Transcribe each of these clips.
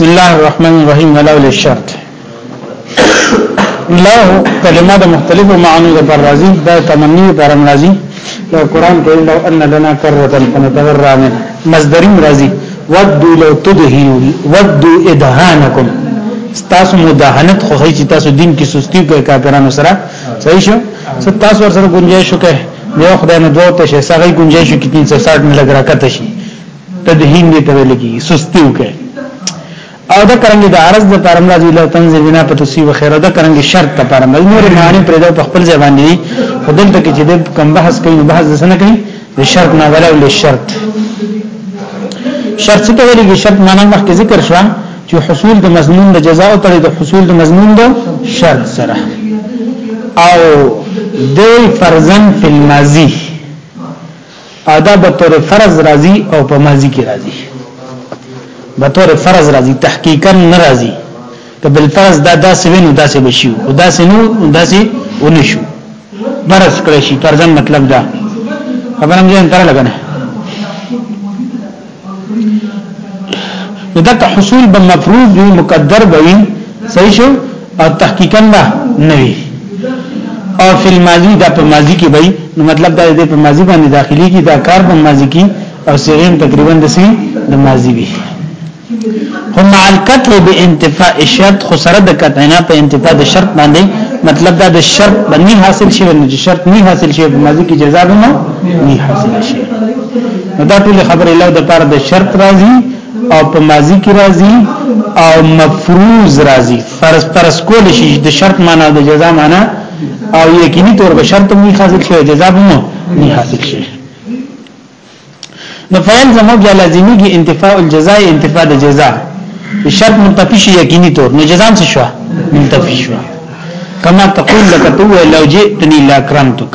بسم الله الرحمن الرحیم ولا ول شرط لا کلمه د مختلفو معنی د پر راضی د تمنی پر راضی د قران کې لو ان لنا کرتا فنتبرا من مصدر راضی ود لو تدهنوا ود ادهانکم تاسو مداهنت خو هیڅ تاسو دین کې سستی کوي کافرانو سره صحیح شو تاسو ور سره گنجائش وکړي یو خدای نه دوه ته شي سغه گنجائش کې 360 ملګرا کته شي تدهین دې ته ویل کیږي سستی وکړي او دا کرنګي د عرض د پرم راځي له تنز بنا په توسی و خیره دا کرنګي شرط ته پرم د نور معنی پر دا په خپل ځای باندې خدل ته کې چې د کم بحث کوي نو بحث زنه کوي د شرط نه ولا ول شرط شرط څه ته ویل کیږي شرط معنی مخکې ذکر شو چې حصول د مضمون د جزاء او تر د حصول د مضمون د شرط سره او د فرزن فی الماضی ادا به تور فرض راضی او په ماضی کې راضی به تور فرض راضی تحقیقا ناراضی که بل فرض دا داسې وینو داسې بشیو او داسې نو داسې ونشو برس کړی شي پرځن مطلب دا خبرم ځین تر لګنه نو دغه حصول به مفروض وي مقدر به وي صحیح شو او تحقیقا به نه وي او فی الماضی دا په ماضی کې وي نو مطلب دا دی په ماضی باندې داخلي کې دا کار په ماضی کې او صيغه تقریبا د سي د ماضی وي هم القطع بانتفاء الشرط خسره د قطعنا په انتفاء د شرط باندې مطلب دا د شرط باندې حاصل شي نه شرط نه حاصل شي په ماضی کې جزا نه نه حاصل شي دا ټول خبره لو د پر د شرط راځي او په ماضی کې راځي او مفروض راځي فرض پرس کول شي د شرط معنا د جزاء معنا او یقیني تور به شرط مو حاصل شي جزاء به مو نه حاصل شي نو فعل زموږ لازمي کې انتفاء الجزاء انتفاء د جزاء شرط منتفي شي یقیني تور نو جزاء څه شو منتفي شو کما تقول لك تو لو جئتني لاكرمتك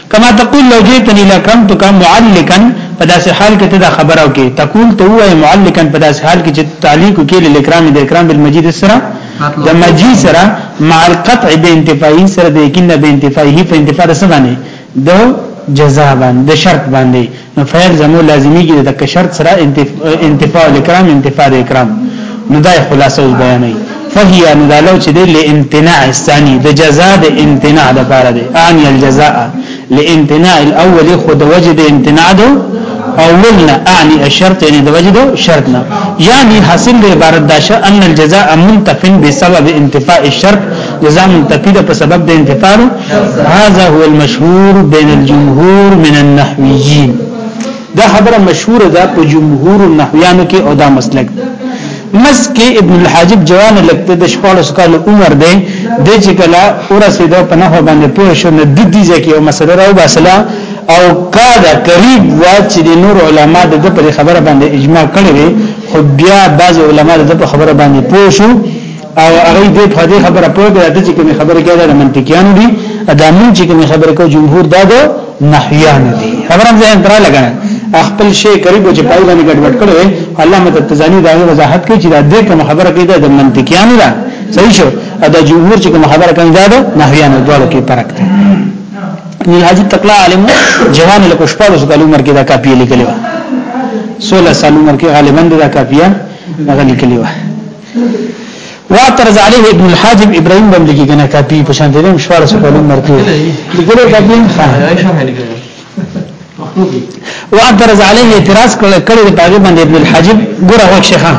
کما تقول لو جئتنی لکرمتک معلقا په داسې حال کې ته دا خبره وکې تقول ته وای معلقا په داسې حال کې چې تعلیق کې لکرام د اکرام بالمجید سره د مجید سره مع القطع بانتفاعی سره د یقین بانتفاعی په انتفاع سره باندې د جزا باندې د شرط باندې نو فعل زمو لازمی کې د کشرت سره انتفاع الاکرام انتفاع الاکرام نو دا خلاصه اوس بیانې فهي ان دا لو چې د امتناع الثاني د جزاء د امتناع د پاره دی ان الجزاء لامتناع الاول خود وجد امتناع دو اولنا اعني الشرط يعني د وجد شرطنا يعني حاصل د عبارت دا شه ان الجزاء منتفن بسبب انتفاء الشرط جزاء منتفیده په سبب د انتفاع هذا هو المشهور بين الجمهور من النحويين دا خبره مشهوره ده په جمهور النحویانو کې او دا مسلک مسک ابن الحاجب جوان لکته د شپږ کال عمر دی د چې کله ورسېده په نحو باندې پوه شو نه د دې ځکه یو مسله راو باسلا او کاده قریب وا چې د نور علما د خبره باندې اجماع کړي خو بیا بعض علما د خبره باندې پوه شو او هغه دې په دې خبره پوه دی چې کوم خبره کې دا منطقيان دي دا مونږ چې کوم خبره کو جمهور دا ده نحویان دي خبره ځان تر لګنه خپل شی قریب چې پای باندې ګډوډ کړو الله مت تزانی دا وضاحت کوي چې دا دې کوم خبره کې دا منطقيان ده صحیح شو دا جمهور چې کوم خبره کوي دا ده نحویان دوه کې فرق دی نو حاجی تقلا عالم جوان له کوشپارو سره عمر کې دا کاپی لیکلی و 16 سال عمر کې غالبا دا کاپیه هغه لیکلی و واترز عليه ابن الحاجب ابراهيم بن لګي کنه کاپي په شان دې مشوار سره کولم مرته لګره کاپي واترز عليه اعتراض کړ کړي په هغه باندې ابن الحاجب ګره هو شيخه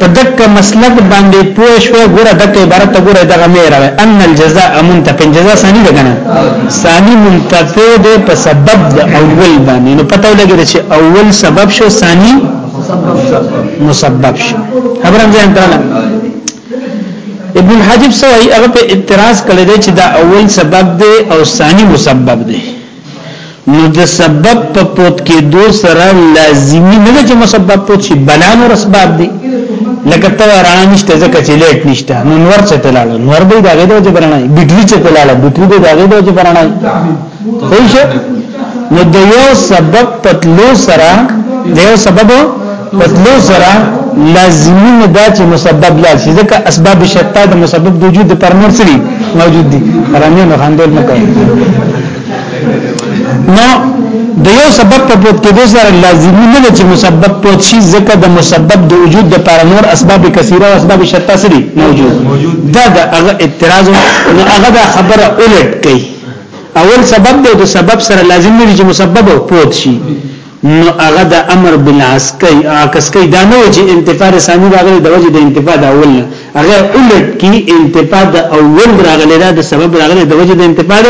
په دک مسلک باندې پوه شو ګوره دک عبارت ګوره دغه مې راوي ان الجزاء منتفن جزاء ثاني ده کنه ثاني منتفع ده په سبب د اول باندې نو پته ولګی چې اول سبب شو ثاني مسبب شي خبرم ځان ته ابن حاجب سوئی هغه په اعتراض کړی دی چې دا اول سبب دی او ثانی مسبب دی نو د سبب په پوت کې دو سره لازمی نه چې مسبب پوت شي بلان او اسباب دی لکه ته رانه نشته ځکه چې لیټ نشته نو نور څه تلاړ نور به دا غیدو چې برانه بیټری چې تلاړ بیټری به دا غیدو چې برانه صحیح شه نو د یو سبب پتلو سره د یو سبب پتلو سره لازمی نه دا چې مسبب لا شي ځکه اسباب شتا د مسبب د وجود پر نور سری موجود دي رانه نو خندل نه کوي نو د یو سبب په پوت کې د سره لازمی نه چې مسبب پوت شي ځکه د مسبب د وجود د پر نور اسباب کثیره او اسباب شتا سری موجود دا د هغه اعتراض نو هغه خبره اولټ کوي اول سبب دی او د سبب سره لازم نه دی چې مسبب او پوت شي نو هغه د امر بالعسکی عکس کوي دا نه چې انتفاع ثانی راغلی د وجه د انتفاع د اول هغه الټ کی انتفاع د اول راغلی دا د سبب راغلی د وجه د انتفاع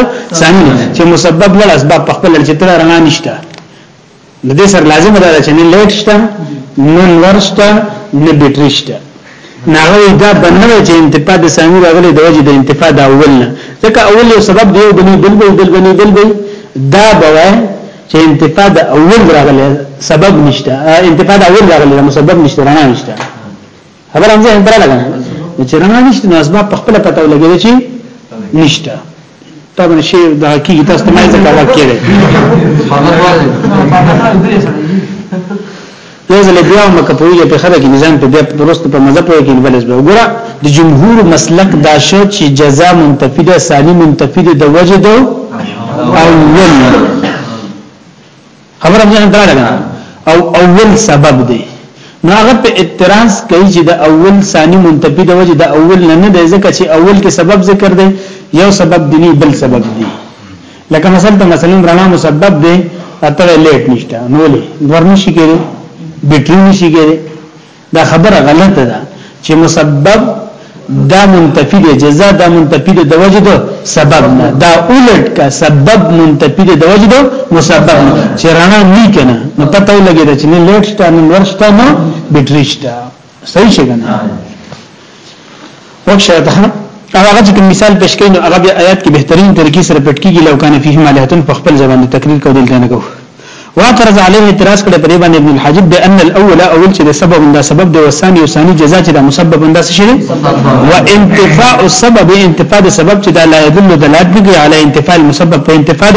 ثانی چې مسبب له اسباب په خپل چې تر رڼا نشته د دې سره لازم ده چې نه لایټ شته نه نور شته نه بیټری شته ناغوی دا بنوي چې انتفاع د سامي راغلي د وجه د انتفاع د اول نه ځکه اول یو سبب دی بني بل بل بل بني بل بل دا بوي چې انتفاع د اول راغلي سبب نشته انتفاع د اول راغلي مسبب نشته رڼا نشته خبر هم ځه اندره لګا نو چې رڼا نشته نو اسباب په خپل پته ولګي چې نشته طبعا شی د حقیقت تاسو ته مې ځکه واکې ده یو ځل بیا هم کپویږي په خره کې نظام په بیا پروست په مزه پوي کې بلز به وګوره د جمهور مسلک دا شو چې جزاء منتفی ده ثانی منتفی ده د وجد او اول خبره ځان ته راغله او اول سبب دی نو هغه په اعتراض کوي چې د اول ثاني منتفي د وجه د اول نه نه دی ځکه چې اول کې سبب ذکر دی یو سبب دی نه بل سبب دی لکه مثلا ته مثلا رڼا مسبب دی اته لیټ نشته نو لې ورنشي کېږي بیټری نشي کېږي دا خبره غلطه ده چې مسبب دا منتفی دی جزاء دا منتفی دی د وجه دو سبب نه دا اولټ کا سبب منتفی دی د وجه دو مسبب نه چې رڼا نه کنه نو پته لګی دا چې نه لټ شته نه ورشته نه بټریشته صحیح شګنه وښه ده او هغه چې کوم مثال پېښ کین هغه بیا آیات کې بهترین طریقې سره پټ کیږي لو کان فیه مالهتن په خپل ځبان دي تقریر کو دلته نه کو واعترض علیه اعتراض کړي په دې باندې ابن الحاجب بان الاول اول چې سبب دا سبب دی وسانی او ثانی جزاء چې دا مسبب انده څه شي و انتفاء السبب انتفاء د سبب چې دا لا يدل دلالت نه کوي علی انتفاء المسبب په انتفاء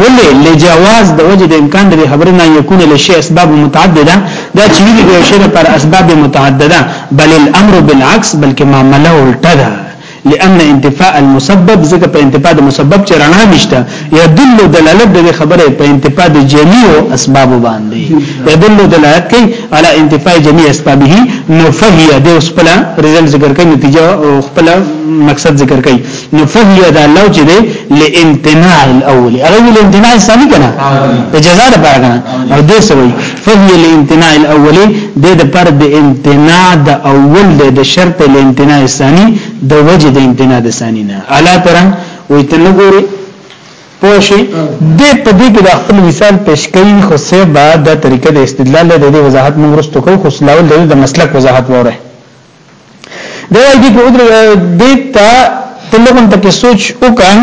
ولې لجواز د وجد امکان د خبرنا یکون لشی اسباب متعدده دا چې ویلي دی شی لپاره اسباب متعدده بل الامر بالعکس بلکې معامله الټه ده لأن انتفاء المسبب ځکه په انتفاء د مسبب چې رڼا نشته يدل دلالت د خبره په انتفاء د جميع اسباب باندې يدل دلالت کوي على انتفاء جميع اسبابه نو فهي د خپل رزلت ذکر کوي نتیجه او خپل مقصد ذکر کوي نو فهي دا لو چې دی لامتناع الاول هغه لامتناع الثاني کنه د جزاء لپاره کنه او دې سوي فهي لامتناع الاول د د پر د امتناع د اول د شرط لامتناع الثاني د وجه د امتناع د ثاني نه الا تر وې تنګوري پوښي د په دې کې د خپل مثال پیش کوي خو سه بعد د طریقې د استدلال د دې وضاحت موږ ورستو کو خو سلاول د مسلک وضاحت وره دی وایي په ادر دې ته تلغون تک سوچ وکم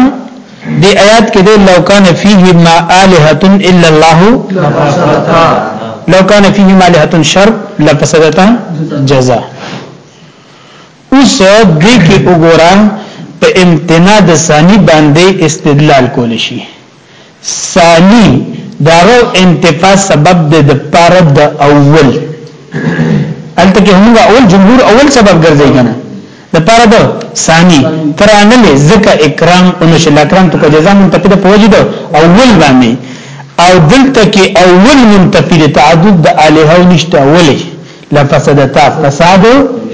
دی آیات کې دی لو کان فیه ما الہۃ الا الله لو کان فیه ما الہۃ شر لفسدتا جزاء اوس دې کې وګورم په امتناع د ثانی باندې استدلال کول شي ثانی داغه انتفاع سبب د پاره د اول الته کې هم اول جمهور اول سبب ګرځي کنه د پاره د ثانی ترانه له زکه اکرام او نشل اکرام ته جزاء منتفی د پوجي د اول باندې او دلته کې اول منتفی د تعدد د الها نشته اولی لا فسادتا فساد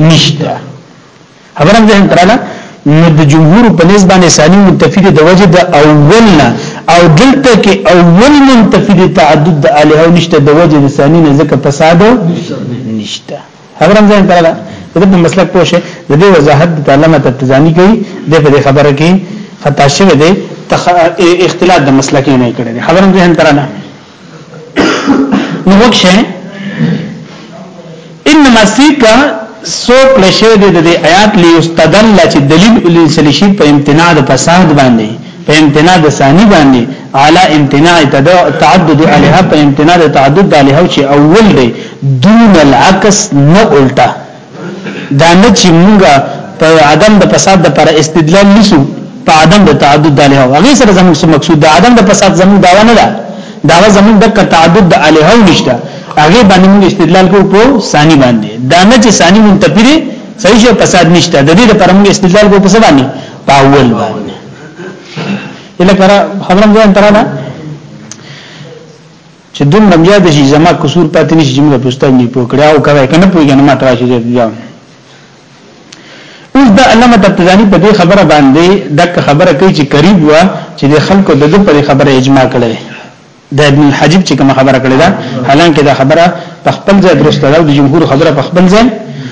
نشته خبره مې هم تراله نو د جمهور په نسبت باندې ثاني منتفی د وجه د اولنا او دلته کې اول منتفی د تعدد د الها او نشته د وجه د ثاني نه ځکه فساد نشته خبره مې هم تراله د دې مسلک پوه شي د دې وضاحت د علامه تتزانی کوي د په خبره کې خطا شوی دی اختلاف د مسلکین نه کړی خبره مې هم تراله نو وکشه انما سیکا سو کلشه د دې آیات لیستدل چې دلیل لسل شي په امتناع د فساد باندې په امتناع د ثانی باندې علا امتناع تعدد علیها په امتناع د تعدد علیها چې اول دی دون العکس نه الټه دا نه چې موږ په عدم د فساد د پر استدلال نشو په عدم د تعدد د له هغه سره زموږ څه مقصود د عدم د فساد زموږ داوا نه ده دا زموږ د تعدد د له هغه نشته هغه باندې موږ استدلال کوو په ثاني باندې دا نه چې ثاني منتفري صحیح شو فساد نشته د دې لپاره موږ استدلال کوو په څه باندې په اول باندې اله کرا خبرم ځان تراله چې دومره بیا د شي زما قصور پاتې نشي چې موږ پوسټر نه پوه کړی او کوي کنه پوهیږي نه ما تراشي دې بیا اوس دا علامه تبتزانی په دې خبره باندې دک خبره کوي چې قریب و چې د خلکو د دې پر خبره اجماع کړي د ابن الحجب چې کوم خبره کړې ده حالانکه دا خبره په خپل ځای درسته ده د جمهور خبره په خپل ځای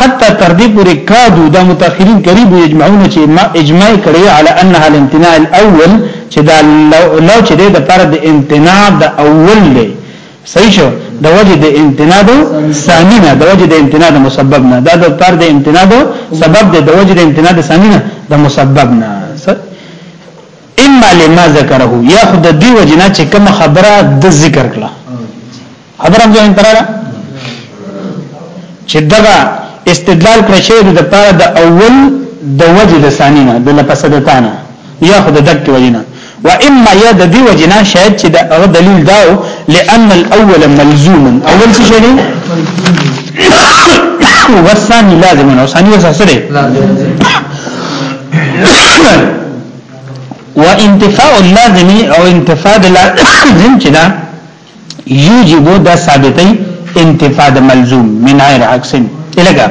حتی تر دې پورې کادو د متأخرین قریب یجمعون چې ما اجماع کړی علی انها الامتناع الاول چې دا لو چې د پر د امتناع د اول دی صحیح شو د وجه د امتناع د ثانی نه د وجه د امتناع د مسبب نه دا د پر د امتناع د سبب دی د وجه د امتناع د ثانی نه د مسبب نه اما لما ذکره یا خود دی وجنا چې کوم خبره د ذکر کړه خبره مې ځین تراله چې دغه استدلال پر شی د پاره د اول د وجه د ثانی نه د لپسدتانه یا خود دک وجنه و اما یا د دی وجنه شاید چې د هغه دلیل داو لئن الاول ملزوم اول څه شی دی والثاني لازم او ثاني سره وانتفاء اللازم او انتفاء اللازم چې دا یوجب دا ثابتې انتفاع د ملزوم من غیر عکس الګا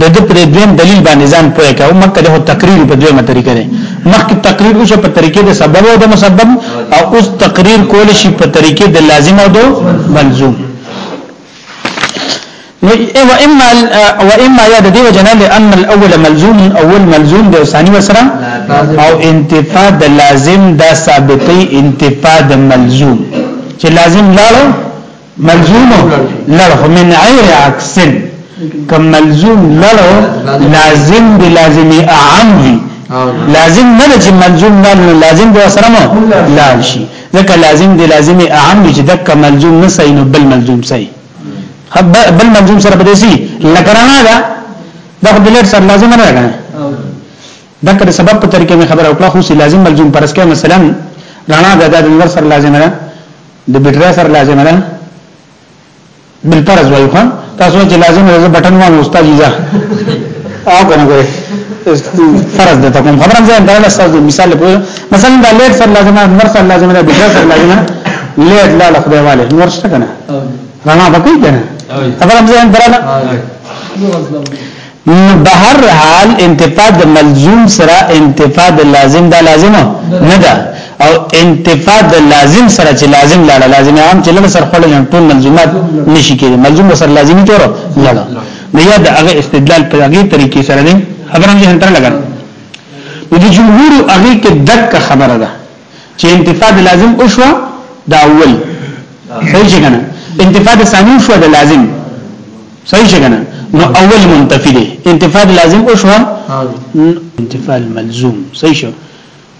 د دې پر دویم دلیل باندې ځان پوهه کاو مکه د تقریر په دویمه طریقه ده مخکې تقریر وشو په طریقې د سبب او د مسبب او اوس تقریر کول شي په طریقې د لازم او د ملزوم نو و اما و اما یا د دې وجنه لئن الاول ملزوم اول ملزوم د ثاني وسره او انتفاع د لازم دا ثابتې انتفاع د ملزوم چې لازم لاړو ملزوم لړه من غیر عکس کم ملزوم لړه لازم دی لازم اعم دی لازم نه چې ملزوم نه لازم دی سره مو لا شي ځکه لازم دی لازم اعم چې دک ملزوم نه صحیح نو بل ملزوم صحیح بل منظوم سره بدې سي لکرانا دا دا خو دلر سره لازم نه راغلی دا کله سبب په طریقې مې خبره وکړه خو سي لازم ملزوم پرس کې مثلا رانا دا د نظر سره لازم نه د بیټرا سره لازم نه بل پرز وایو خان تاسو چې لازم نه بټن وانه استاد جیزا او کنه ګوري فرض ده ته کوم خبره ځان دا لسه مثال په مثلا دا لیټ سره لازم نه نور سره لازم نه بیټرا سره لازم نه لیټ لا له خدای والے نور څه کنه رڼا پکې کنه خبره مې هم درنه بهر حال انتفاع د ملزوم سره انتفاع د لازم دا لازم نه ده او انتفاع د لازم سره چې لازم لاله لازم عام چې له سر خپل ټول ملزومات نشي کېږي ملزوم سره لازمي تور لاله نه یاد هغه استدلال په هغه طریقې سره دی خبره مې هنتر لګا نو د جمهور هغه کې دک خبره ده چې انتفاع د لازم او شو دا اول صحیح څنګه انتفاع د ثاني شو د لازم صحیح څنګه نو اول منتفی دی انتفاع لازم او شو انتفاع ملزوم صحیح شو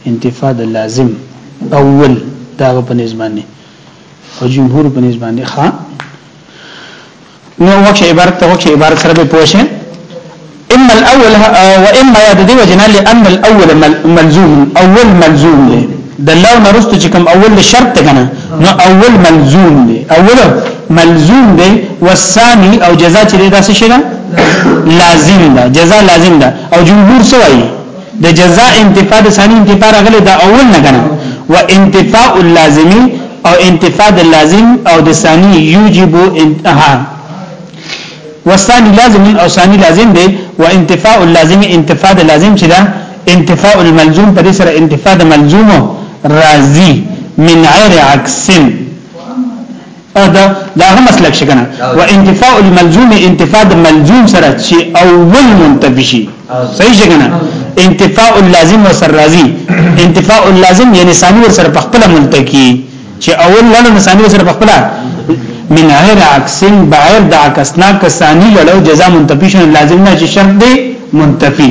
انتفاع لازم اول دا په نسبت باندې او جمهور په نسبت باندې ښا نو وکه عبارت ته وکه عبارت سره به پوه شئ اما الاول واما يا د دې وجنا لان الاول ملزوم اول ملزوم دی د لو نرست چې کوم اول شرط کنه نو اول ملزوم دی اول ملزوم دی والثاني او جزاء چې دا څه شي لازم ده جزاء لازم ده او جمهور سوایي د جزاء انتفاع د ثاني انتفاع راغلی دا اول نه کنه و انتفاع اللازمی او انتفاع د لازم او د ثاني یوجب انتها والثاني لازم او ثاني لازم دی و انتفاع اللازم انتفاع د لازم چې دا انتفاع الملزوم پر سره انتفاع د ملزوم راضی من غیر عکسن دا داغه مسلک شګنه و انتفاء الملزوم انتفاء د ملزوم سره چې اول منتفي شي صحیح شګنه انتفاء اللازم وسر راضي انتفاء اللازم یعنی ثاني ور سره خپل ملتکی چې اول لړن ثاني ور سره خپل من غیر عکسن بغیر د عکسنا کسانی لړو جزاء منتفی شنه لازم نه چې شرط دی منتفی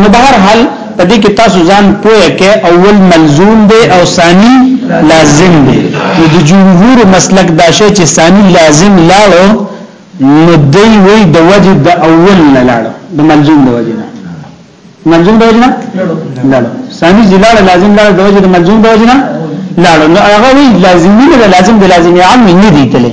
نو بهر حال په دې کې تاسو ځان پوهه کې اول ملزوم دی او ثاني لازم دی نو د جمهور مسلک دا شی چې ثاني لازم لاړو نو دی وی د وجه د اول نه لاړو د ملزوم د وجه نه ملزوم د وجه نه لاړو ثاني زلال لازم لاړو د وجه د ملزوم د وجه نه لاړو نو هغه وی لازمي نه لازم د لازمي عام نه دی تله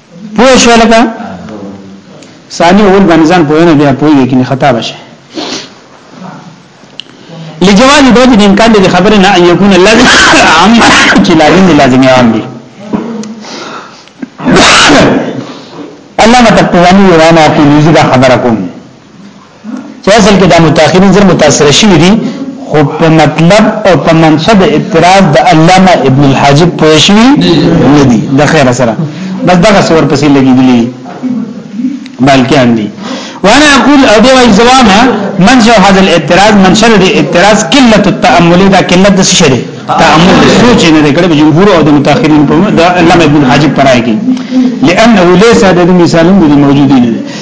پوه شو لکه ثاني اول باندې ځان پوه نه بیا پوه کې خطا بشه لجواز دوج د امکان د خبره نه ان يكون لازم عام چې لازم دي لازم عام دي الله متقوانی ورانا په دې خبره کوم چې اصل کې دا متأخرین زر متاثر شوی دي خو په مطلب او په منصب اعتراض د علامه ابن الحاجب پوه شوی نه دي د خیر سره بس دغه سور پسې لګیدلی بلکې اندي وانا اقول او دی وای زواما منشأ هذا الاعتراض منشأ الاعتراض قله التامل دا قله د شری تامل سوچ نه کړي به جمهور او د متأخرین په د علامه ابن حاجب پرای کې لانه ليس د مثالونو موجودین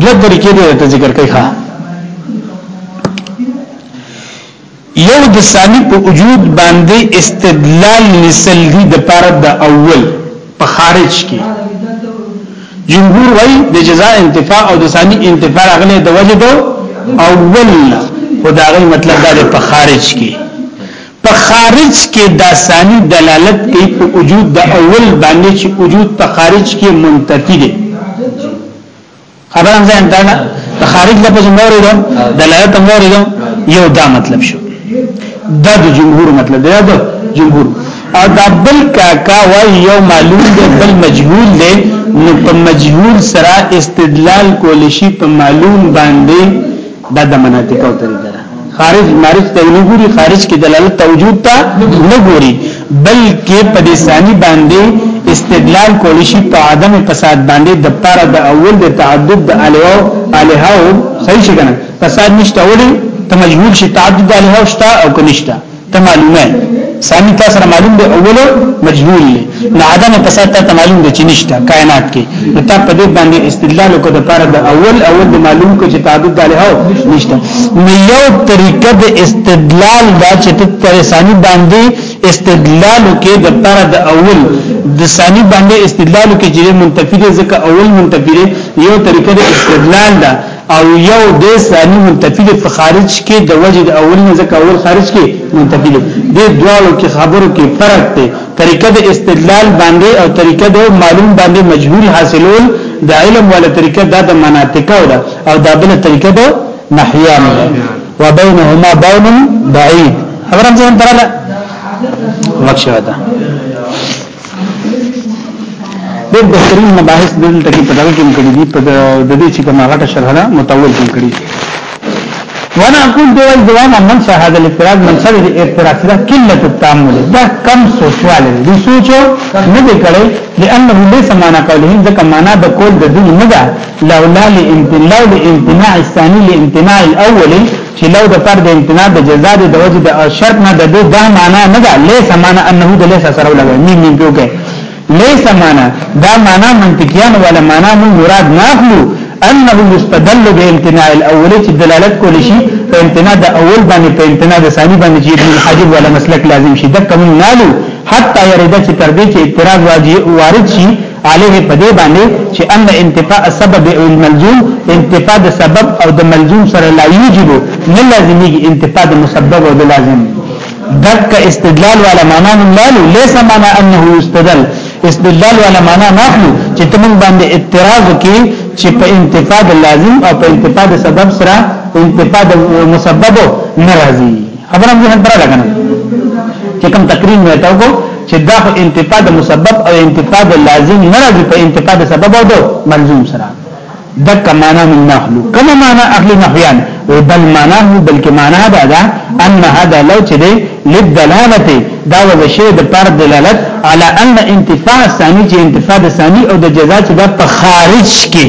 دوه طریقې دې ته ذکر کوي ها یو د ثانی په وجود باندې استدلال نسل دی د پاره د اول په خارج کې جمهور وای د جزاء انتفاع او د ثانی انتفاع غنه د وجد اول خدای مطلب دا په خارج کې په خارج کې داثاني دلالت کوي په وجود د اول باندې چې وجود په خارج کې منتفي دی خبره ځان ته ده په خارج لپس موري ده دلالت موري ده یو دا مطلب شو دا د جمهور مطلب دی دا جمهور او دا بل کاکا وای یو معلوم دی بل مجهول دی نو په مجهول سره استدلال کول شي په معلوم باندې دا د مناطق او طریقه ده خارج معرف ته نه ګوري خارج کې دلالت ته وجود ته نه ګوري بلکې په دې ثاني باندې استدلال کولی شي په عدم فساد باندې د پاره د اول د تعدد د الهو الهو صحیح شي کنه فساد نشته وړي ته مجهول شي تعدد الهو شته او کنيشته ته معلومه ثاني تاسو سره معلوم دی اول مجهول نه عدم فساد ته معلوم دی چې نشته کائنات کې نو تا په دې باندې استدلال وکړ د پاره د اول اول د معلوم کو چې تعدد داله او نشته نو یو طریقه د استدلال دا چې ته پر ثاني باندې استدلال کې د پاره د اول د ثاني باندې استدلال کې چې منتفی ځکه اول منتفی یو طریقه د استدلال ده او یو د ثاني منتفی په خارج کې د وجد اول نه ځکه اول خارج کې منتفی دی د دوالو کې خبرو کې فرق دی طریقه د استدلال باندې او طریقه د معلوم باندې مجهول حاصلول د علم ولا طریقه دا د مناطقه ده او دا بل طریقه ده نحیان ده وبینهما بون بعید خبرم ځین تراله وښه ده ډېر بهترین مباحث دلته کې په دغه کې کړی دي په د دې چې کومه غټه شرح ده متول کې کړی وانا اقول دی وای دوام من سره هذا الاعتراض من سره د اعتراض سره قله التامل دا کم سوچواله دي سوچو نه دی کړی لانه ليس معنا قوله ځکه معنا د کول د دې نه ده لولا لامتناع الثاني لامتناع الاول چې لو د پر د امتناع د جزاء د وجه د شرط نه د دې دا معنا نه ده ليس معنا انه د ليس سره لګي مين مين پیوګه ليس معنا دا معنا منطقيان ولا معنا من مراد نه اخلو انه يستدل بامتناع الاول چې دلالت کول شي په امتناع د اول باندې په امتناع د ثاني باندې چې ابن حجر ولا مسلک لازم شي د کوم نالو حتی يريد چې تر دې چې اعتراض واجب وارد شي عليه په دې باندې چې ان انتفاء سبب او الملزوم انتفاء د سبب او د ملزوم سره لا یوجب نه لازمي انتفاء د مسبب او د لازم دک استدلال ولا معنا نه ليس معنا انه يستدل استدلال ولا معنا نه چې تمن باندې اعتراض کې چې په انتفاع د لازم او په انتفاع د سبب سره انتفاع د مسبب ناراضي خبره مې هندره ده کنه چې کوم تقریر مې تا وکړو چې دا خو انتفاع د مسبب او انتفاع د لازم نه راځي په انتفاع د سبب او د ملزوم سره دک معنا من نحلو کما معنا اهل نحویان و بل معنا هو بلکې معنا دا ده ان هذا لو چې دی لدلالت دا وجه شی د پر دلالت علی ان انتفاع ثانی چې انتفاع ثانی او د جزاء چې د خارج کې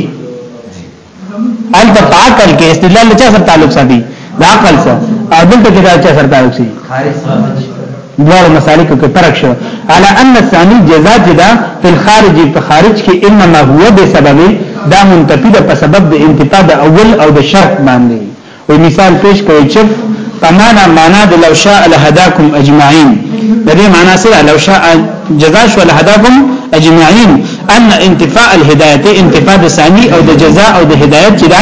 ان ته پاکل کې استدلال چا سره تعلق ساتي دا عقل سره او دلته کې دا چا سره تعلق سي دوار مسالک کې فرق شو على ان الثاني جزاء جدا في الخارج په خارج کې انما هو بسبب دا منتفي ده په سبب د انتفاع د اول او د شرط باندې و مثال پیش کوي چې پمانا معنا د لو شاء لهداکم اجمعين د دې معنا سره لو شاء جزاء شو لهداکم اجمعين ان انتفاء الهدايه انتفاء د ثاني او د جزاء او د هدايت چې دا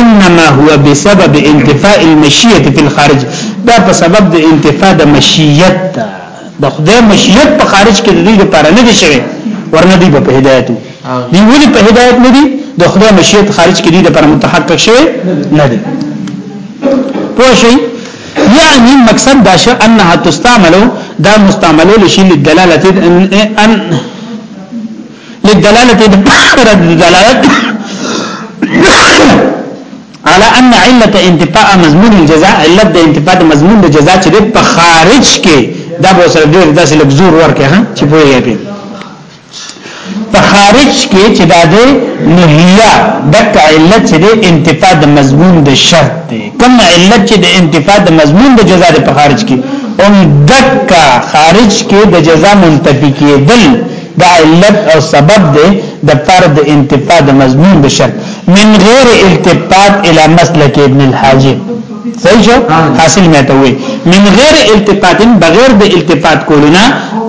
انما هو بسبب انتفاء المشيه في الخارج دا په سبب د انتفاء د مشيت د خدای مشیت په خارج کې د دې لپاره نه دي شوی ورنه دی په هدایت دی ولې په هدایت نه دی د خدای مشیت خارج کې دی د پر متحقق شوی نه دی پوه شئ یعنی مقصد دا شو انها تستعملو دا مستعملو لشي للدلاله ان للدلاله دلاله على ان علت انتفاء مضمون الجزاء علت د انتفاء د مضمون د جزاء چې په خارج کې دا به سره ډېر داسې لفظور ورکه ها چې په یې په په خارج کې چې دا د نهیا د علت چې د انتفاء د مضمون د شرط دی کوم علت چې د انتفاء د مضمون د جزاء په خارج کې ان دکا خارج کې د جزاء منتفی کېدل دا علت او سبب دی د فرد انتفاع د مضمون د شرط من غیر التفات الى مسلک ابن الحاج صحیح شو حاصل مې ته وي من غیر التفات بغیر د التفات کولنا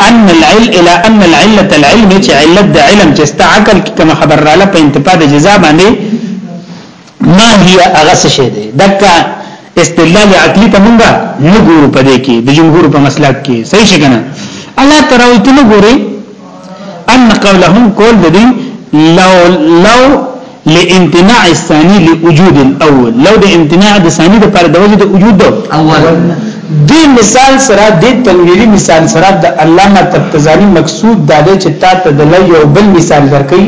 ان العل الى ان العله العلم چې علت د علم چې استعقل کما خبر رااله په انتفاع د جزاء باندې ما هي اغس شه دي دکا استدلال عقلی ته مونږه نه ګورو پدې کې د جمهور په مسلک کې صحیح شګنه الله تعالی ته نه ګوري ان قولهم قول دې لو لو لامتناع الثاني لوجود الاول لو د امتناع د ثاني د پر د وجود وجود اول دې مثال سره دې تنویری مثال سره د علامه تبتزانی مقصود دا دی چې تا ته د یو بل مثال درکې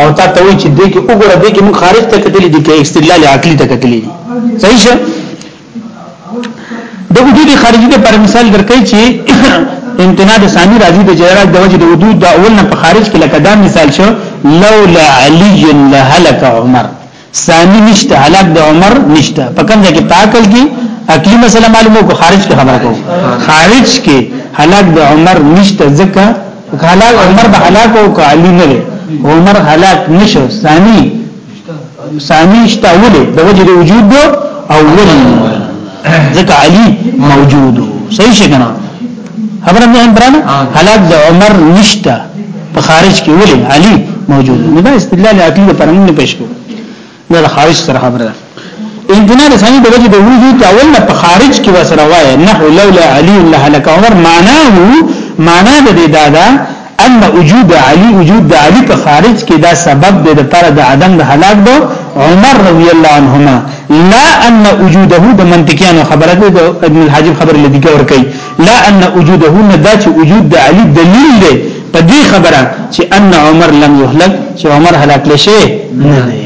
او تا ته وی چې دې کې وګوره دې کې مخارج ته کتلې دي کې استدلال عقلی ته کتلې دي صحیح شه د وجود خارجي د پر مثال درکې چې امتناع د ثاني راځي د جرات د وجود وجود د اول نه په خارج کې لکه دا مثال شو لولا علی لهلك عمر ثاني نشته هلاک د عمر نشته په کوم ځای کې تاکل کې عقلی مسله معلومه کو خارج کې خبره کو خارج کې هلاک د عمر نشته ځکه هلاک عمر به هلاک او علی نه عمر هلاک نشو ثاني ثانی شته ولې د وجه د وجود دو او ولې ځکه علی موجود صحیح شګنا خبره مې عمران حالات د عمر نشته په خارج کې ولې علی موجود نو دا استدلال عقلی د پرمن نه پېښ کو دا د خارج سره خبره ده امتناع د ثانی د وجه د وجود د اول نه په خارج کې وسره وای نه لولا علی لهلک عمر معناه معناه د دې دادا ان وجود علی وجود د علی په خارج کې دا سبب دی د پر د عدم د هلاک دو عمر رضی الله عنهما لا ان وجوده د منطقيانو خبره ده د ابن الحاجب خبر لدی کور کوي لا ان وجوده نه دا چې وجود د علی دلیل دی په دې خبره چې ان عمر لم يهلك چې عمر هلاک لشي نه دی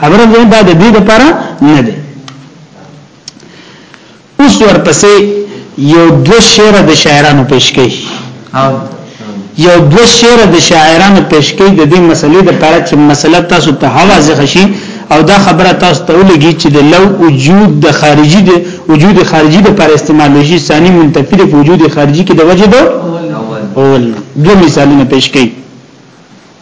خبره ده د دې لپاره نه دی اوس ورپسې یو دو شعر د شاعرانو پیش کړي یو دو شعر د شاعرانو پیش کړي د دې مسلې د پاره چې مسله تاسو ته واضح شي او دا خبره تاسو ته ولګي چې د لو وجود د خارجي د وجود خارجي د پر استعمال شي ثاني منتفي د وجود خارجي کې د وجه دو اول دو مثالونه پیش کړي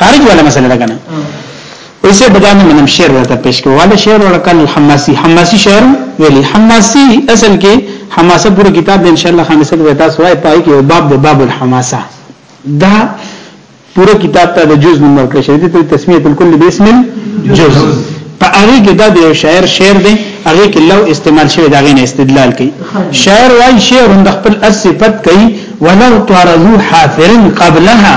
خارج ولا مسله ده کنه اوسه بدان منم شعر ورته پیش کوم والا شعر ورکل حماسی حماسی شعر ویلی حماسی اصل کې حماسه پورا کتاب ان شاء الله خامسه کې تاسو وای پای کې باب د باب الحماسه دا پورا کتاب ته د جز نمبر کې شوی ته تسمیه الکل باسم الجز په هغه کې دا د شاعر شعر دی هغه کې لو استعمال شوی دا غین استدلال کوي شاعر وايي شعر د خپل اصفت کوي ولو تعرضو حافر قبلها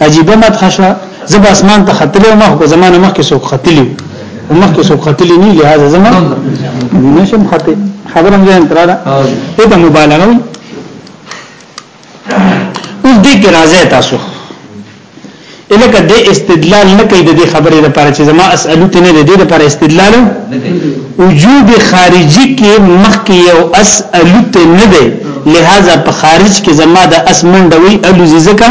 عجیبه مدخه شوه زه به اسمان ته ختلی وم خو زمانه مخکې څوک ختلی وو مخکې څوک ختلی نه لهدا زما نشم خته خبره مې ځان تراله ته ته مبالغه وي اوس دې کې راځي تاسو الکه دې استدلال نه کوي د دې خبرې لپاره چې زما اسالو ته نه دې لپاره استدلال وجود خارجي کې مخکې یو اسالو ته نه دی لہذا په خارج کې زما د اسمن دوی الوزي زکه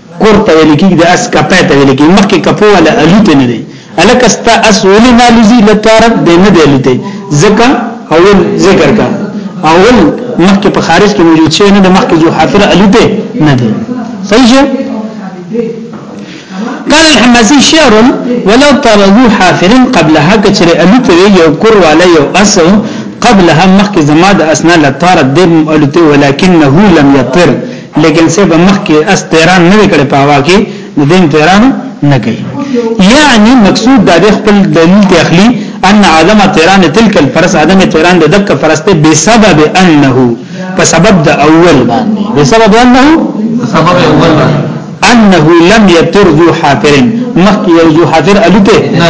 کور ته ویل کېږي د اس کپه ته ویل کېږي مخکې کپو ولا الوت نه دی الک استا اس ولې نه لوزي لطارت دی نه دی الوت ځکه اول ذکر کا اول مخکې په خارج کې موجود شي نه د مخکې جو حافره الوت نه دی صحیح قال الحماسي شعر ولو طردوا حافر قبلها كثر الوت یو کور ولا یو اس قبلها مخکې زما د اسنا لطارت دی الوت ولكنه لم يطر لیکن سه به مخ کې اس تیران نه کړي په هوا کې نو دین تیران نه کوي یعنی مقصود دا د خپل دلیل ته اخلي ان عدم تیران تلک الفرس عدم تیران د دک فرسته به سبب انه په سبب د اول باندې به سبب انه سبب اول باندې انه لم يتر ذو حافر مخ يرجو حافر الته نه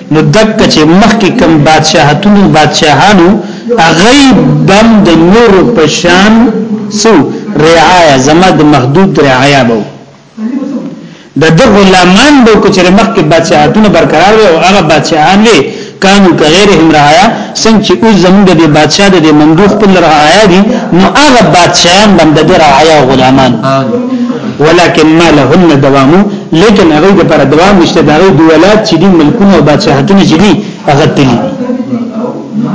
نو دک چې مخکې کم بادشاہتونو بادشاہانو غیب بم د نور په شان سو رعایا زما د محدود رعایا بو د د غلامان بو کو چې مخکې بادشاہتونو برقرار وي او هغه بادشاہان وي کانو کغیرهم رعایا څنګه چې اوس زموږ د بادشاہ د ممدوخ په رعایا دي نو هغه بادشاہان بم د رعایا غلامان ولکن ما لهن دوامو لیکن هغه د پر دوام نشته دا غي دولت چې دي ملکونه او بادشاہتونه چې دي هغه تللی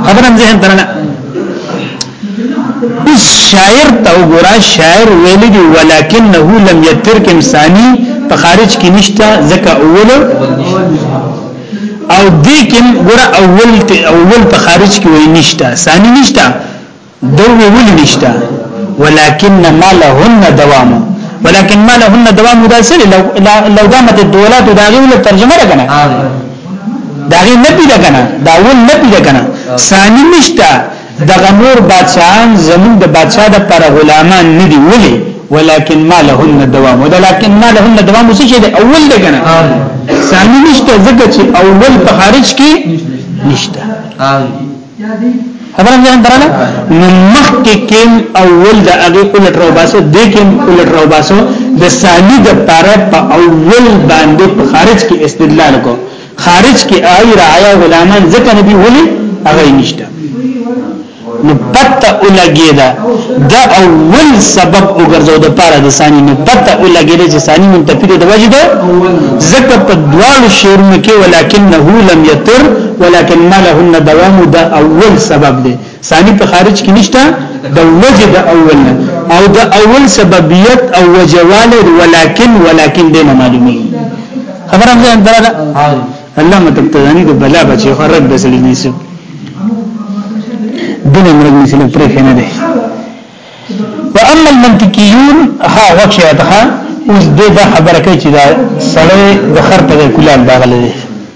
خبرم ذهن درنه اوس شاعر ته وګوره شاعر ویل دي ولکنه لم یترک انسانی په خارج کې نشته ځکه اول او دې کې ګوره اول ته اول په خارج کې وای نشته ثاني نشته دوی ولې نشته ولكن ما لهن دوام ولكن ما لهن دوام دا سره لو لو دامت الدولات دا غي ول ترجمه ده کنه دا غي نه پیدا کنه دا ول نه پیدا کنه ثاني نشته د غمور بادشاہان زمون د بادشاہ د پر غلامان نه دی ولي ولكن ما لهن دوام ولكن ما لهن دوام څه شي د اول ده کنه ثاني نشته زګه چې اول په خارج کې نشته خبره ځان درنه نو مخکې کېم اول د هغه اولټ راو باسو د کېم اولټ راو باسو د سالی د پاره په اول باندې په خارج کې استدلال کو خارج کې آی رعایا غلامان ځکه نبی ولي هغه نشته نو پته ولګی دا د اول سبب وګرځو د پاره د ثاني نو پته ولګی دا چې ثاني منتفی د وجه ده زکه په دوال شعر کې ولکنه لم یتر ولكن ما لهن دوام د اول سبب دی ثاني په خارج کې نشته د وجه د اول نه او د اول سببیت او وجواله ولكن ولكن دې معلومي خبره مې اندره ده الله متقدنی د بلا بچي خرج بسلی نيسو دنه مرګ نسله پرې خنه ده واما المنطقيون ها وخشه ده اوس دې دا خبره کوي چې دا سړی د خر په کولال داغله دي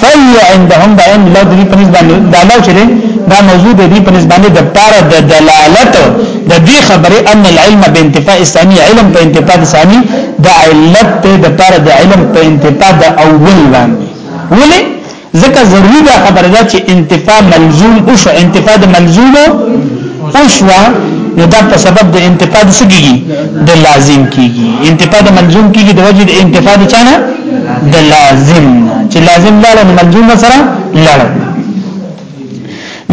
فهي عندهم دا ان لو دې په نسبت دا لو چې دا موضوع دې په نسبت د پاره د دلالت د دې خبرې ان العلم بانتفاء الثاني علم په انتفاء الثاني د علت ته د پاره د علم په انتفاء د اول باندې ولې ځکه ضروري دا خبره ده چې انتفاء ملزوم او شو انتفاء د ملزوم اوشوا نو دا په سبب د انتفاع د سګي د لازم کیږي انتفاع د ملزوم کیږي د وجه د انتفاع د چانه د لازم چې لازم لاله ملزوم سره لاله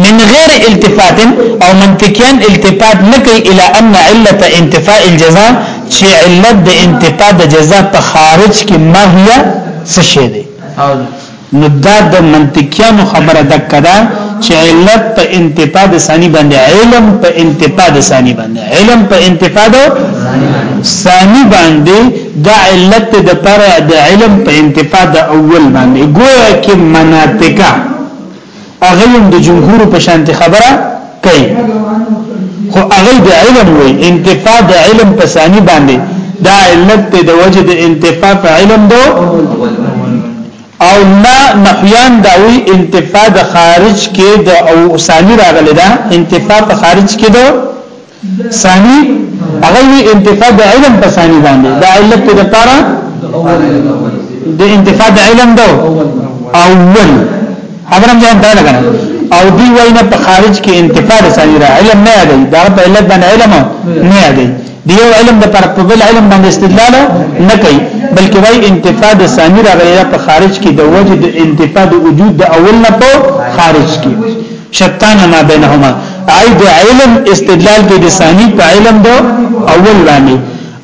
من غیر التفات او منطقيا التفات نکي الى ان علت انتفاء الجزاء چې علت د انتفاع د جزاء په خارج کې ما هي څه شي دي نو دا د منطقيانو خبره دک ده چې علت په انتفاع د ثاني باندې علم په انتفاع د ثاني باندې علم په انتفاع د ثاني باندې دا علت د پر د علم په انتفاع د اول باندې ګویا کې مناطقه هغه هم د جمهور په شانتي خبره کوي خو هغه د علم وي انتفاع د علم په ثاني باندې دا علت ته د وجد انتفاع په علم دو او نه نحیان دا وی انتفاع د خارج کې د او ثاني راغلی دا انتفاع په خارج کې دو ثانی هغه وی انتفاع د علم په ثانی باندې دا علت د لپاره د انتفاع د علم دو اول حضرت جان دا لګنه او دی وینه په خارج کې انتفاع د ثانی را علم نه دی دا په علت باندې علم نه دی دیو علم د پر په بل علم باندې استدلال نه کوي بلکې وای انتفاع د ثانی را غیره په خارج کې د وجد انتفاع د وجود د اول نه په خارج کې شتان ما بینهما ای د علم استدلال کې د ثانی په علم دو اول باندې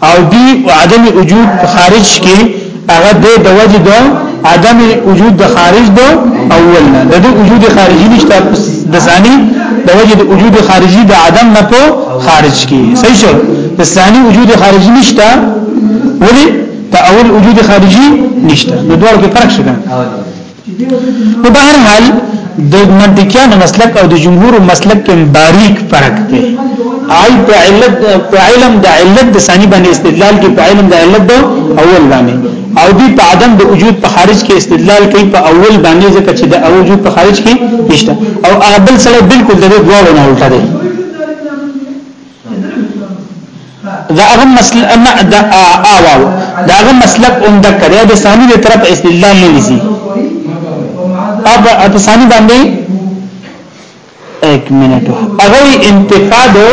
او دی عدم وجود خارج کې هغه د دوج دو عدم وجود د خارج دو اول نه د وجود خارجي نشته د ثانی د وجه د وجود خارجي د عدم نه په خارج کې صحیح شو د ثانی وجود خارجي نشته ولی د اول وجود خارجي نشته نو دوه کې فرق شته او بهر حال د منطقيانو مسلک او د جمهور مسلک کې باریک فرق دی آی په علت په علم د علت د ثاني باندې استدلال کې په علم د علت د اول باندې او دی په عدم د وجود په خارج کې استدلال کوي په اول باندې ځکه چې د اول وجود په خارج کې نشته او هغه بل سره بالکل د دوه نه الټه دی دا هغه مسله نه دا اواو دا هغه مسلک هم د کړه د ثاني د طرف استدلال نه لسی اب په ثاني باندې 1 منټ هغه انتفادو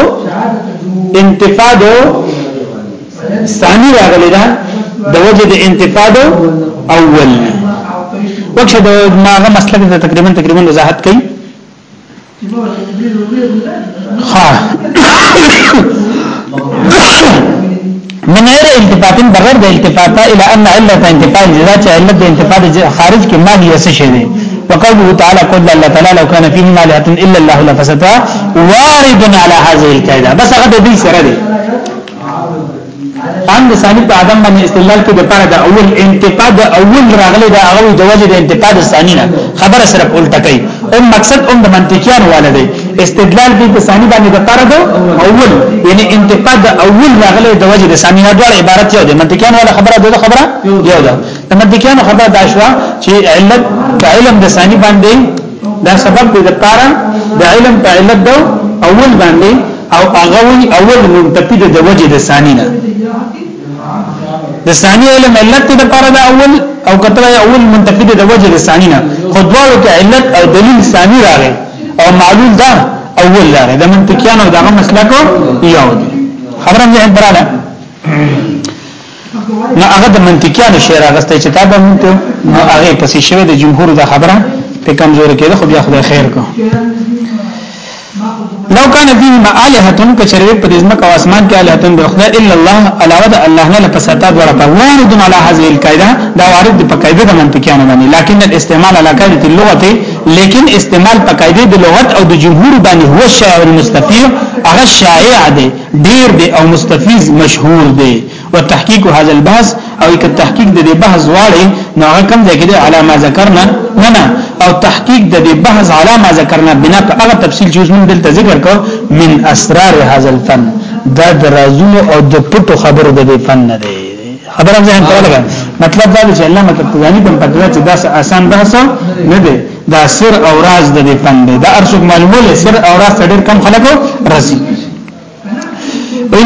انتفادو ثاني راغلی دا د وجه د انتفادو اول وکشه دا هغه مسلک ته تقریبا تقریبا وضاحت کړي ها من غیر التفات بغیر د التفات الى ان علت انتفاع جزاء چې علت د انتفاع خارج کې ما هي څه شي دي وقوله تعالى قل الله تعالى لو كان فيه مالحه الا الله لفسدتها وارد على هذه القاعده بس هغه د دې سره دي ان د ثانی په عدم باندې استدلال کې د پاره د اول انتقاد اول راغلی دا هغه د وجه د انتقاد ثانی نه خبره صرف الټه کوي او مقصد هم د منطقيان والده استدلال به د ثانی باندې د پاره د اول یعنی انتقاد د اول راغلی د وجه د ثانی نه ډول عبارت یو د منطقيان ولا خبره د خبره یو ده د منطقيان خبره دا شو چې علت علم د ثانی باندې دا سبب دې لپاره د علم په علت دو اول باندې او هغه وی اول منتفی د وجه د ثانی نه د ثانی علم علت دې لپاره دا اول او کتره اول منتفی د وجه د ثانی نه خو دواړو کې علت او دلیل ثانی راغی او معلول دا اول راغی د منطقيانو دغه مسلک یو دی خبره مې براله نو هغه د منطقيانو شعر اغسته چې تا به مونږ ته نو هغه پسې شوی د جمهور د خبره په کمزور کې ده خو بیا خدای خیر کو لو کان فیهم الہتن کچری په دې ځمکه او اسمان کې الہتن د خدای الا الله علاوه د الله نه لپساته دوړه په وارد علی هذه القاعده دا وارد په قاعده د منطقيانو باندې لکن الاستعمال علی قاعده اللغه لیکن استعمال په قاعده د لغت او د جمهور باندې هو شایع المستفیع هغه شایع دی ډیر دی او مستفیض مشهور دی وتحقیق هذا البحث او یک تحقیق د دې بحث واړي نو هغه کوم ځای کې د علامه ذکرنا نه نه او تحقیق د دې بحث علامه ذکرنا بنا په هغه تفصیل چې موږ دلته ذکر کو من اسرار هذا الفن دا درازونو او د پټو خبرو د دې فن نه دی خبره ځان ته لګا مطلب دا چې علامه تقزانی په پدې چې دا آسان بحث نه دی دا سر او راز د دې فن دی دا ارشد معلومه سر او راز ډېر کم خلکو رسی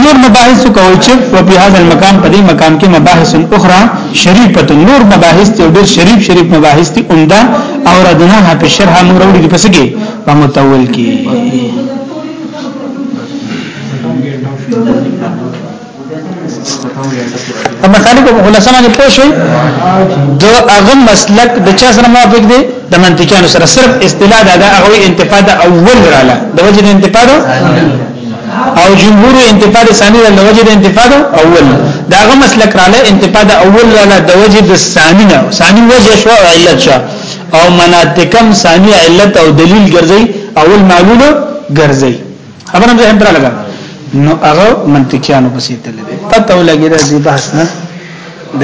نور مباحث کوي چې په بهذا المکان په دې مکان کې مباحث اخرى شریفه نور مباحث ته ډېر شریف شریف مباحث ته عمده او ردناها په شرح نور وړي پس کې په متول کې په مسالک په خلاصه باندې پوه شئ د هغه مسلک د چا سره موافق دی د منطقيانو سره صرف اصطلاح دا هغه انتفاع د اول رااله د وجه د انتفاع او جمهور انتفاع ثاني د وجه د انتفاع اول دا هغه مسلک رااله انتفاع د اول رااله د وجه د ثاني نه ثاني وجه شو علت شو او مناطقم ثاني علت او دلیل ګرځي اول معلومه ګرځي خبره مې هم درلګا نو هغه منطقيانو پسې تل دي پته ولګي دا دې بحث نه د